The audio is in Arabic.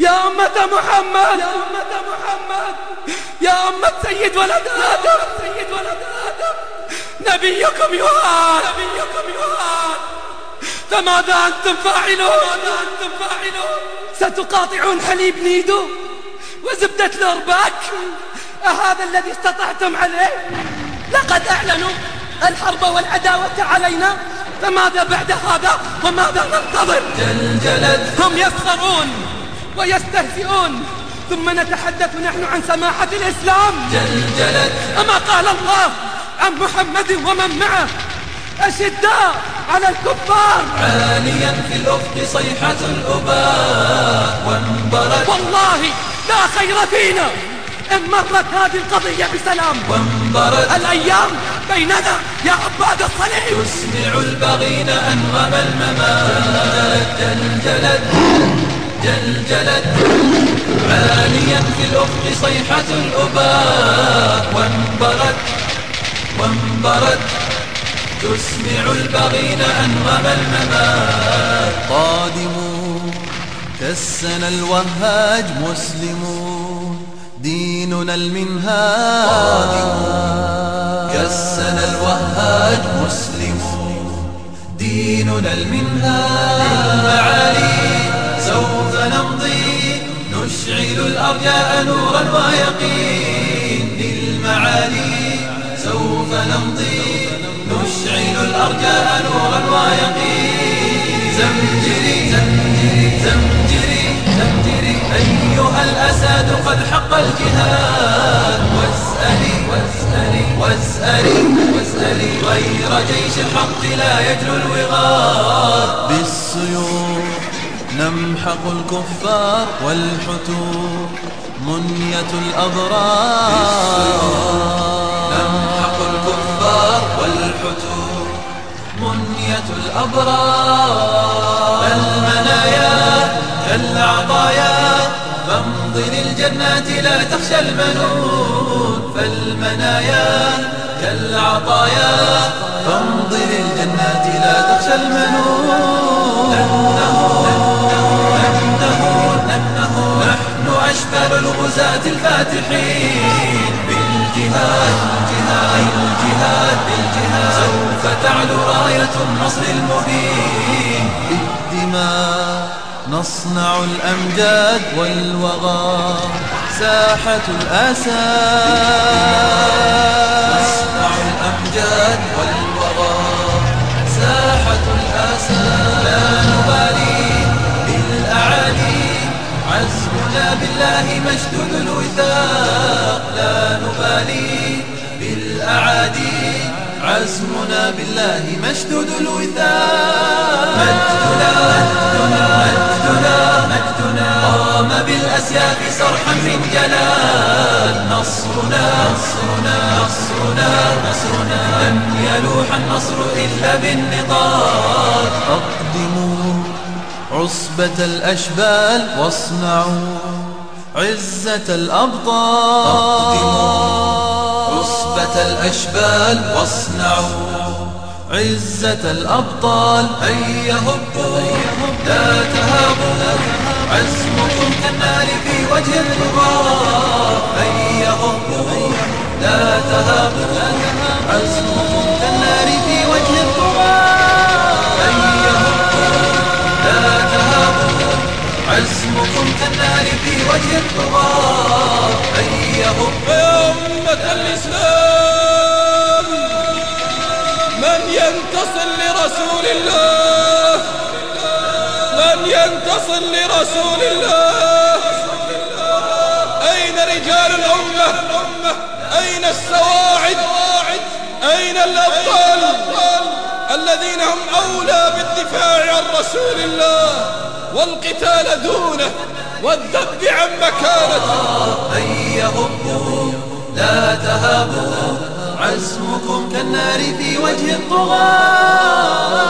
يا أمة محمد. يا أمة محمد يا أمة سيد ولد آدم. سيد ولد آدم نبيكم يهان نبيكم يهان فماذا أنتم فاعلون؟ ماذا أنتم فاعلون ستقاطعون حليب نيدو وزبدة الأرباك أهذا الذي استطعتم عليه؟ لقد أعلنوا الحرب والعداوة علينا. فماذا بعد هذا وماذا ننتظر؟ جلجلت هم يسخرون. ويستهزئون. ثم نتحدث نحن عن سماحة الإسلام. جلجلت. أما قال الله عن محمد ومن معه. أشداء على الكفار. عاليا في الأفق صيحة الأباء وانبرت. والله لا خير فينا. إن مرت هذه القضية بسلام. وانبرت. الأيام بيننا يا عباد الصليب. تسمع البغين أنغم الممات. جلجلت. جلجلت عاليا في الأفق صيحة الأباء. وانبرت وانبرت تسمع البغين أنغم الممات. قادمون كالسنا الوهاج مسلمون ديننا المنهاج. كالسنا الوهاج مسلمون ديننا المنهاج. للمعالي الأرجاء نورا ويقين للمعالي سوف نمضي. نشعل الأرجاء نورا ويقين. زمجري زمجري زمجري زمجري. أيها الأسد قد حق الجهاد. واسألي واسألي واسألي واسألي. غير جيش الحق لا يجلو الوغاد نمحق الكفار والحتور منية الأبرار. نمحق الكفار والحتور منية الأبرار. المنايا كالعطايا فامض للجنات لا تخشى المنون. فالمنايا كالعطايا فامض للجنات لا تخشى المنون. أشبال الغزاة الفاتحين. بالجهاد بالجهاد بالجهاد بالجهاد. سوف تعلو راية النصر المبين. بالدماء نصنع الأمجاد والوغى. ساحة الأسى. بالله مشدود الوثاق. لا نبالي بالأعادي. عزمنا بالله مشدود الوثاق. مجدنا مجدنا مجدنا مجدنا. قام بالأسياف صرحا من جلال. نصرنا نصرنا نصرنا نصرنا. لن يلوح النصر إلا بالنضال. أقدموا عصبة الأشبال واصنعوا عزة الأبطال. عصبة الأشبال واصنعوا. عزة الأبطال هيا هبوا. لا تهابوا. عزمكم كالنار في وجه الغبار. هبوا يا أمة الإسلام من ينتصر لرسول الله من ينتصر لرسول الله. أين رجال الأمة؟ أين السواعد؟ أين الأبطال؟ الذين هم أولى بالدفاع عن رسول الله والقتال دونه. والذب عن مكانته. هيا هبوا لا تهابوا عزمكم كالنار في وجه الطغاة.